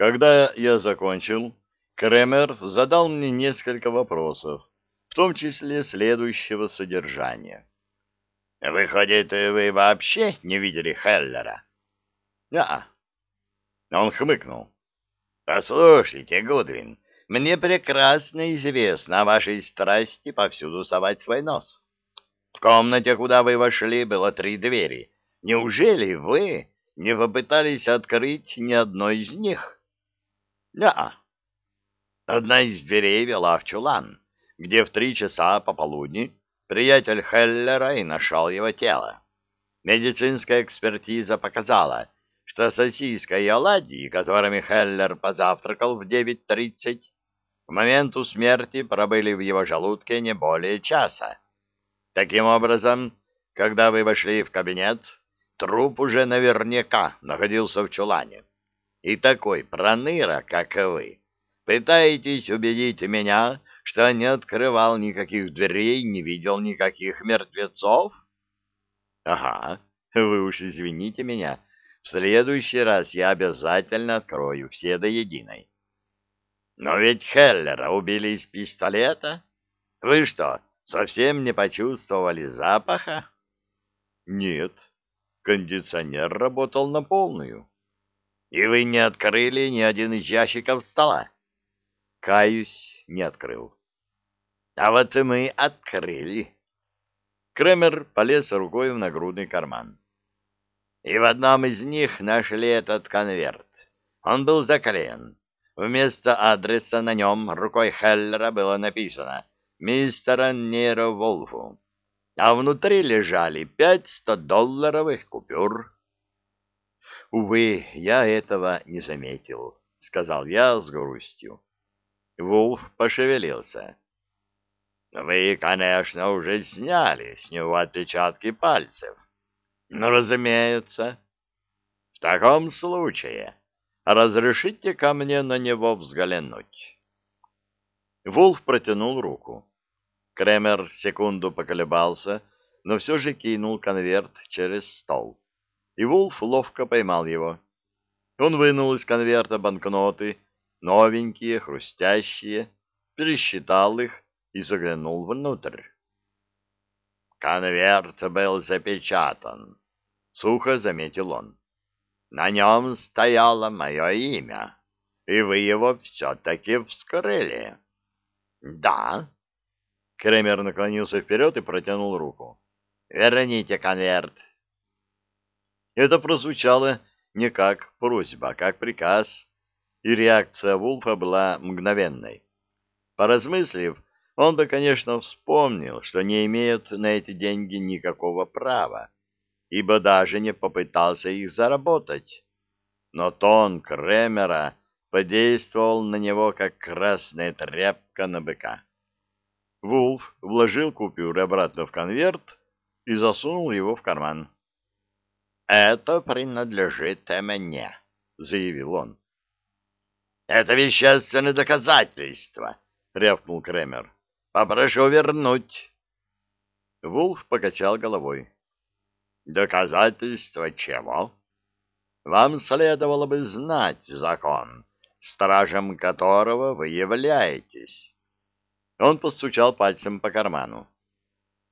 Когда я закончил, Кремер задал мне несколько вопросов, в том числе следующего содержания. «Выходит, вы вообще не видели Хеллера?» «Да». Он хмыкнул. «Послушайте, Гудвин, мне прекрасно известно о вашей страсти повсюду совать свой нос. В комнате, куда вы вошли, было три двери. Неужели вы не попытались открыть ни одной из них?» «Да». Одна из дверей вела в чулан, где в три часа пополудни приятель Хеллера и нашел его тело. Медицинская экспертиза показала, что сосиска и оладьи, которыми Хеллер позавтракал в 9.30, к моменту смерти пробыли в его желудке не более часа. Таким образом, когда вы вошли в кабинет, труп уже наверняка находился в чулане. И такой проныра, как вы, Пытаетесь убедить меня, что не открывал никаких дверей, не видел никаких мертвецов? Ага, вы уж извините меня. В следующий раз я обязательно открою все до единой. Но ведь Хеллера убили из пистолета. Вы что, совсем не почувствовали запаха? Нет, кондиционер работал на полную. И вы не открыли ни один из ящиков стола? Каюсь, не открыл. А вот и мы открыли. Кремер полез рукой в нагрудный карман. И в одном из них нашли этот конверт. Он был заклеен. Вместо адреса на нем рукой Хеллера было написано «Мистера Неро Волфу», а внутри лежали пять сто-долларовых купюр. «Увы, я этого не заметил», — сказал я с грустью. Вулф пошевелился. «Вы, конечно, уже сняли с него отпечатки пальцев. Ну, разумеется. В таком случае разрешите ко мне на него взглянуть». Вулф протянул руку. Кремер секунду поколебался, но все же кинул конверт через стол. И Вулф ловко поймал его. Он вынул из конверта банкноты новенькие, хрустящие, пересчитал их и заглянул внутрь. Конверт был запечатан, сухо заметил он. На нем стояло мое имя, и вы его все-таки вскрыли. Да. Кремер наклонился вперед и протянул руку. Верните конверт. Это прозвучало не как просьба, а как приказ и реакция Вулфа была мгновенной. Поразмыслив, он бы, конечно, вспомнил, что не имеет на эти деньги никакого права, ибо даже не попытался их заработать. Но тон Кремера подействовал на него, как красная тряпка на быка. Вулф вложил купюры обратно в конверт и засунул его в карман. «Это принадлежит мне», — заявил он. Это вещественное доказательство, рявкнул Кремер. Попрошу вернуть. Вулф покачал головой. Доказательство чего? Вам следовало бы знать закон, стражем которого вы являетесь. Он постучал пальцем по карману.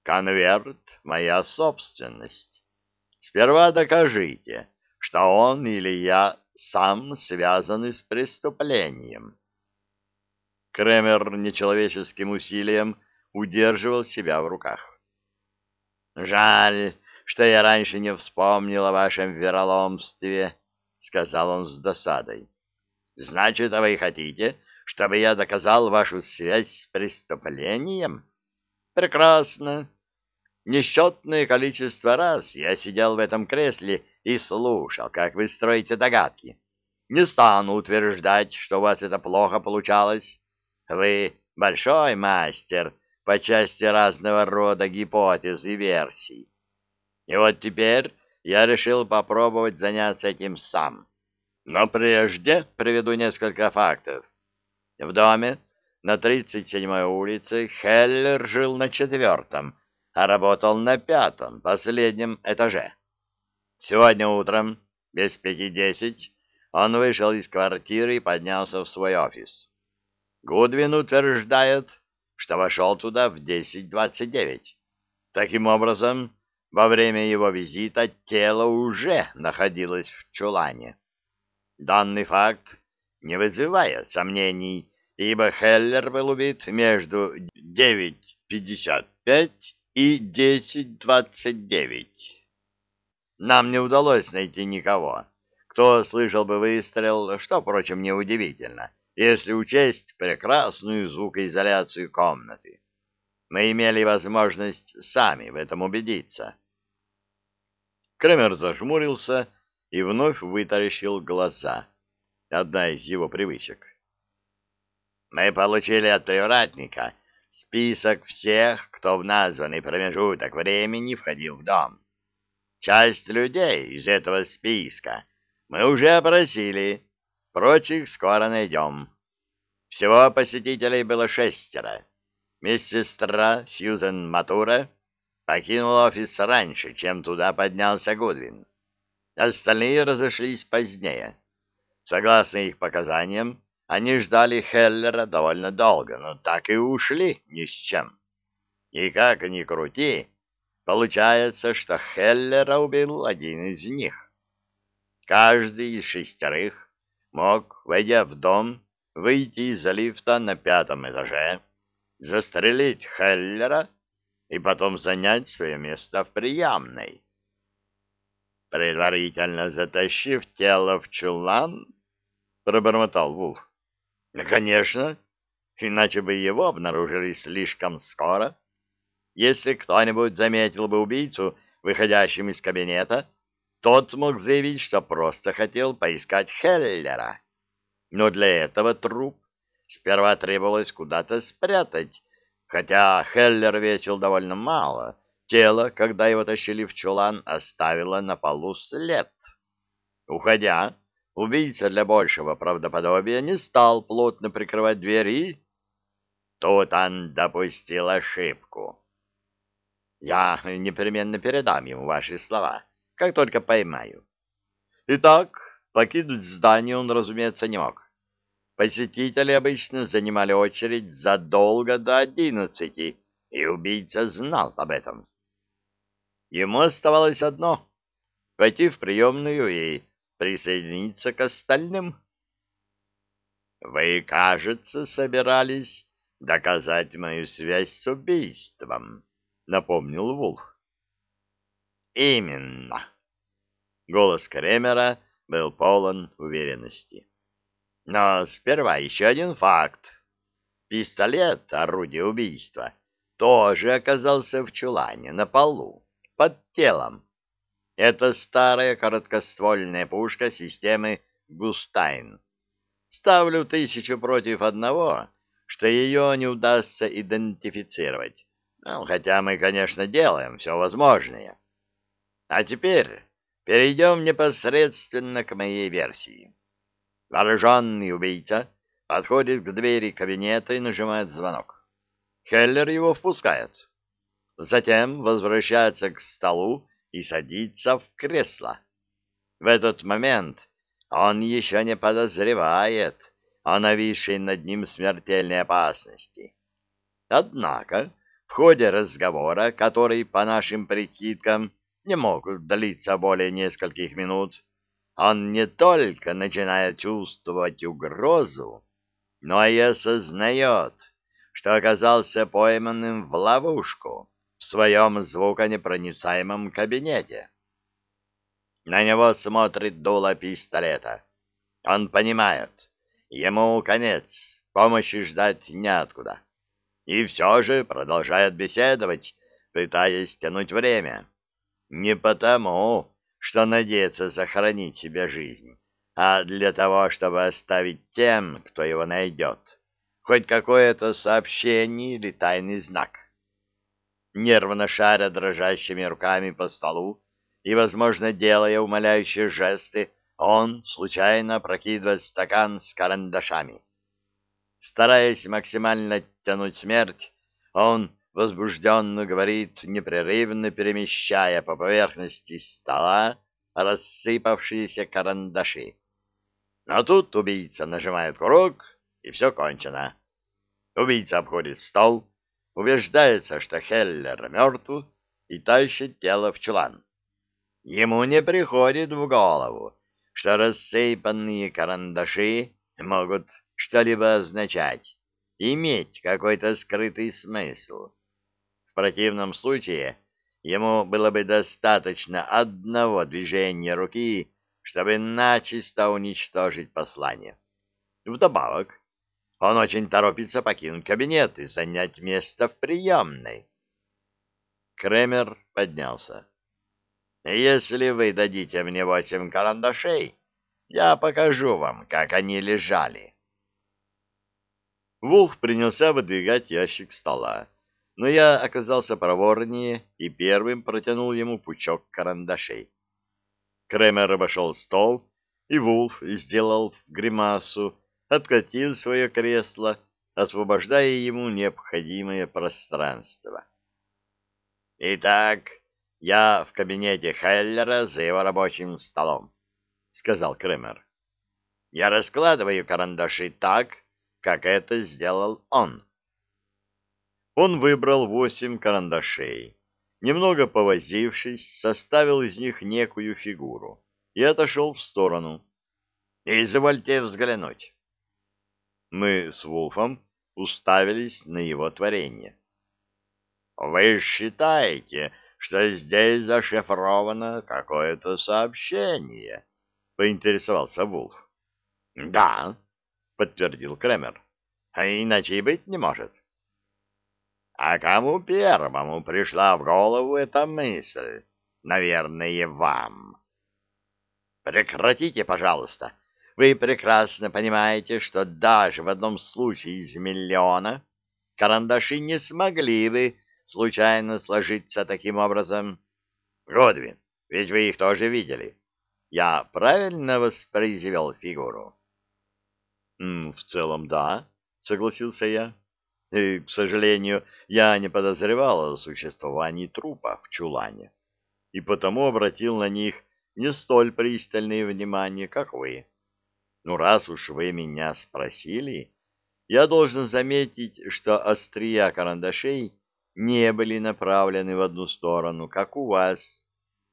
Конверт — моя собственность. Сперва докажите, что он или я сам связаны с преступлением. Кремер нечеловеческим усилием удерживал себя в руках. «Жаль, что я раньше не вспомнил о вашем вероломстве», — сказал он с досадой. «Значит, а вы хотите, чтобы я доказал вашу связь с преступлением? Прекрасно. Несчетное количество раз я сидел в этом кресле и слушал, как вы строите догадки. Не стану утверждать, что у вас это плохо получалось. Вы большой мастер по части разного рода гипотез и версий. И вот теперь я решил попробовать заняться этим сам. Но прежде приведу несколько фактов. В доме на 37-й улице Хеллер жил на четвертом, а работал на пятом, последнем этаже. Сегодня утром, без пяти десять, он вышел из квартиры и поднялся в свой офис. Гудвин утверждает, что вошел туда в 10.29. Таким образом, во время его визита тело уже находилось в чулане. Данный факт не вызывает сомнений, ибо Хеллер был убит между 9.55 и 10.29. Нам не удалось найти никого, кто слышал бы выстрел, что, впрочем, неудивительно, если учесть прекрасную звукоизоляцию комнаты. Мы имели возможность сами в этом убедиться. Кремер зажмурился и вновь вытаращил глаза. Одна из его привычек. Мы получили от привратника список всех, кто в названный промежуток времени входил в дом. Часть людей из этого списка мы уже опросили, прочих скоро найдем. Всего посетителей было шестеро. Медсестра Сьюзен Матура покинула офис раньше, чем туда поднялся Гудвин. Остальные разошлись позднее. Согласно их показаниям, они ждали Хеллера довольно долго, но так и ушли ни с чем. И как ни крути, получается, что Хеллера убил один из них. Каждый из шестерых мог, войдя в дом, выйти из лифта на пятом этаже, застрелить Хеллера и потом занять свое место в приямной. Предварительно затащив тело в чулан, пробормотал Вулф. Ну, конечно, иначе бы его обнаружили слишком скоро. Если кто-нибудь заметил бы убийцу, выходящим из кабинета, тот мог заявить, что просто хотел поискать Хеллера. Но для этого труп сперва требовалось куда-то спрятать, хотя Хеллер весил довольно мало. Тело, когда его тащили в чулан, оставило на полу след. Уходя, Убийца для большего правдоподобия не стал плотно прикрывать двери. Тут он допустил ошибку. Я непременно передам ему ваши слова, как только поймаю. Итак, покинуть здание он, разумеется, не мог. Посетители обычно занимали очередь задолго до одиннадцати, и убийца знал об этом. Ему оставалось одно — войти в приемную и присоединиться к остальным? Вы, кажется, собирались доказать мою связь с убийством, напомнил Вулф. Именно. Голос Кремера был полон уверенности. Но сперва еще один факт. Пистолет, орудие убийства, тоже оказался в чулане на полу, под телом. Это старая короткоствольная пушка системы «Густайн». Ставлю тысячу против одного, что ее не удастся идентифицировать. Ну, хотя мы, конечно, делаем все возможное. А теперь перейдем непосредственно к моей версии. Вооруженный убийца подходит к двери кабинета и нажимает звонок. Хеллер его впускает. Затем возвращается к столу и садится в кресло. В этот момент он еще не подозревает о нависшей над ним смертельной опасности. Однако в ходе разговора, который, по нашим прикидкам, не мог длиться более нескольких минут, он не только начинает чувствовать угрозу, но и осознает, что оказался пойманным в ловушку в своем звуконепроницаемом кабинете. На него смотрит дуло пистолета. Он понимает, ему конец, помощи ждать неоткуда. И все же продолжает беседовать, пытаясь тянуть время. Не потому, что надеется сохранить себе жизнь, а для того, чтобы оставить тем, кто его найдет, хоть какое-то сообщение или тайный знак нервно шаря дрожащими руками по столу и, возможно, делая умоляющие жесты, он случайно прокидывает стакан с карандашами. Стараясь максимально тянуть смерть, он возбужденно говорит, непрерывно перемещая по поверхности стола рассыпавшиеся карандаши. Но тут убийца нажимает курок, и все кончено. Убийца обходит стол, убеждается, что Хеллер мертв, и тащит тело в чулан. Ему не приходит в голову, что рассыпанные карандаши могут что-либо означать, иметь какой-то скрытый смысл. В противном случае ему было бы достаточно одного движения руки, чтобы начисто уничтожить послание. Вдобавок, он очень торопится покинуть кабинет и занять место в приемной. Кремер поднялся. «Если вы дадите мне восемь карандашей, я покажу вам, как они лежали». Вулф принялся выдвигать ящик стола, но я оказался проворнее и первым протянул ему пучок карандашей. Кремер обошел стол, и Вулф сделал гримасу, откатил свое кресло, освобождая ему необходимое пространство. «Итак, я в кабинете Хеллера за его рабочим столом», — сказал Кремер. «Я раскладываю карандаши так, как это сделал он». Он выбрал восемь карандашей немного повозившись, составил из них некую фигуру и отошел в сторону. «Извольте взглянуть». Мы с Вулфом уставились на его творение. «Вы считаете, что здесь зашифровано какое-то сообщение?» — поинтересовался Вулф. «Да», — подтвердил Кремер. «А иначе и быть не может». А кому первому пришла в голову эта мысль? Наверное, вам. Прекратите, пожалуйста. Вы прекрасно понимаете, что даже в одном случае из миллиона карандаши не смогли бы случайно сложиться таким образом. Годвин, ведь вы их тоже видели. Я правильно воспроизвел фигуру? — В целом, да, — согласился я. И, к сожалению, я не подозревал о существовании трупа в чулане, и потому обратил на них не столь пристальное внимание, как вы. Ну, раз уж вы меня спросили, я должен заметить, что острия карандашей не были направлены в одну сторону, как у вас.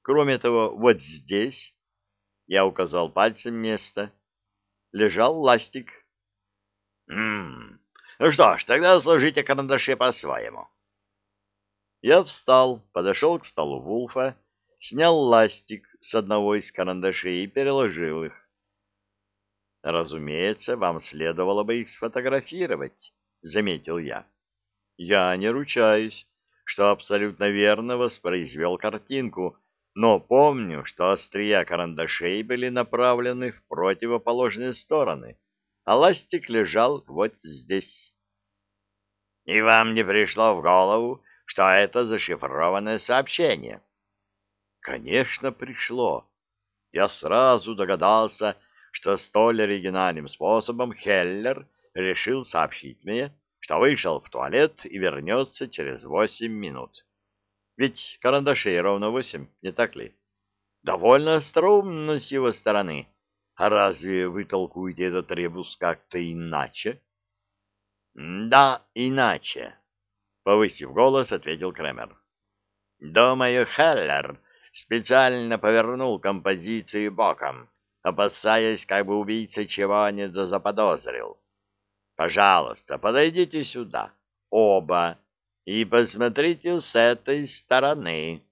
Кроме того, вот здесь, я указал пальцем место, лежал ластик. Ммм, ну что ж, тогда сложите карандаши по-своему. Я встал, подошел к столу Вулфа, снял ластик с одного из карандашей и переложил их. Разумеется, вам следовало бы их сфотографировать, заметил я. Я не ручаюсь, что абсолютно верно воспроизвел картинку, но помню, что острия карандашей были направлены в противоположные стороны а ластик лежал вот здесь. И вам не пришло в голову, что это зашифрованное сообщение? Конечно, пришло. Я сразу догадался, что столь оригинальным способом Хеллер решил сообщить мне, что вышел в туалет и вернется через восемь минут. Ведь карандашей ровно восемь, не так ли? Довольно остроумно с его стороны а разве вы толкуете этот ребус как-то иначе? — Да, иначе, — повысив голос, ответил Кремер. — Думаю, Хеллер специально повернул композицию боком, опасаясь, как бы убийца чего не заподозрил. Пожалуйста, подойдите сюда, оба, и посмотрите с этой стороны.